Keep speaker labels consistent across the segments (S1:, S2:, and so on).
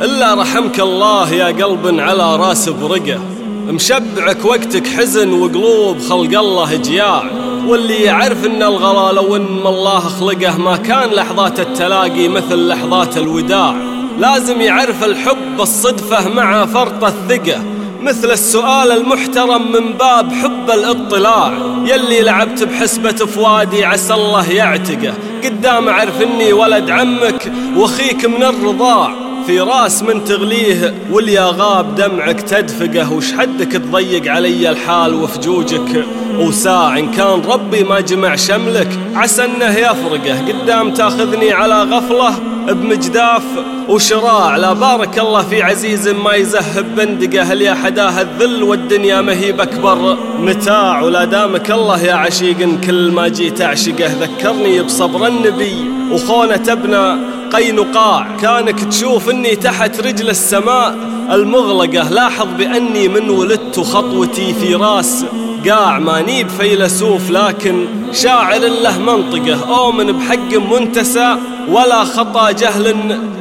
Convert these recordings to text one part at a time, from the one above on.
S1: إلا رحمك الله يا قلب على راس برقة. مشبعك وقتك حزن وقلوب خلق الله جياع. واللي يعرف إن الغلا لو ان الله خلقه ما كان لحظات التلاقي مثل لحظات الوداع. لازم يعرف الحب الصدفة مع فرط الثقة. مثل السؤال المحترم من باب حب الاطلاع. يلي لعبت بحسبة فؤادي عسى الله يعتقه. قدام اعرف إني ولد عمك وأخيك من الرضاع. راس من تغليه واليا غاب دمعك تدفقه وش حدك تضيق علي الحال وفجوجك؟ وساع إن كان ربي ما جمع شملك عسى إنه يفرقه قدام تاخذني على غفلة. بمجداف وشراع. لا بارك الله في عزيز ما يزهب بندقه. اللي حداه الذل والدنيا مهيب أكبر؟ متاع. ولا دامك الله يا عشيق كل ما جيت أعشقه. ذكرني بصبر النبي وخونة ابن قينقاع. كانك تشوف إني تحت رجل السماء المغلقة. لاحظ بأني من ولدت خطوتي في راس قاع ماني بفيلسوف لكن شاعر له منطقة. أؤمن بحق منتسى ولا خطا جهل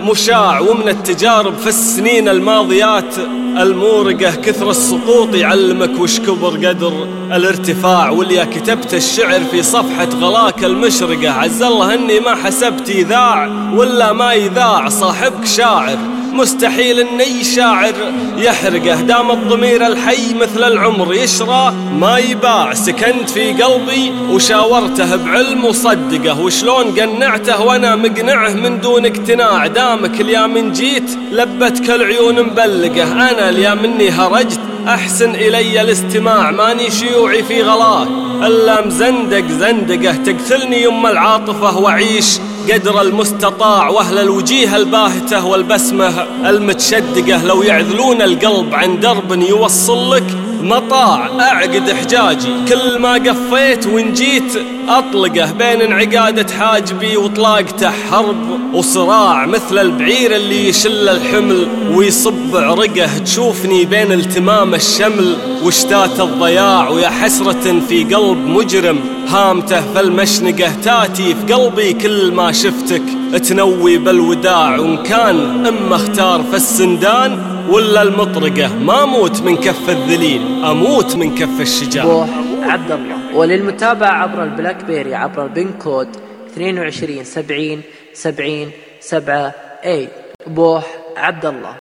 S1: مشاع. ومن التجارب في السنين الماضيات المورقة كثر السقوط يعلمك وش كبر قدر الارتفاع. واللي كتبت الشعر في صفحة غلاك المشرقة. عز الله إني ما حسبت يذاع ولا ما يذاع صاحبك شاعر. مستحيل ان اي شاعر يحرقه دام الضمير الحي مثل العمر يشرى. ما يباع سكنت في قلبي وشاورته بعلم وصدقه. وشلون قنعته وأنا مقنعه من دون اقتناع؟ دامك اليا من جيت لبتك العيون مبلقة. أنا اليا مني هرجت أحسن إلي الاستماع. ماني شيوعي في غلاه إلا مزندق زندقة تقتلني يم العاطفة وأعيش قدر المستطاع وأهل الوجيه الباهتة والبسمة المتشدقة لو يعذلون القلب عن درب يوصل لك مطاع أعقد حجاجي كل ما قفيت وإن جيت أطلقه بين انعقادة حاجبي وطلاقته حرب وصراع مثل البعير اللي يشل الحمل ويصب عرقه تشوفني بين التمام الشمل وشتات الضياع ويا حسرة في قلب مجرم. هامته فالمشنقة تاتي في قلبي كل ما شفتك. تنوي بالوداع وإن كان إما اختار فالسندان ولا المطرقة ما أموت من كف الذليل أموت من كف الشجاع
S2: بوح عبد الله. وللمتابعة عبر ال BlackBerry عبر ال PIN code 22 70 70 7 اي بوح عبد الله.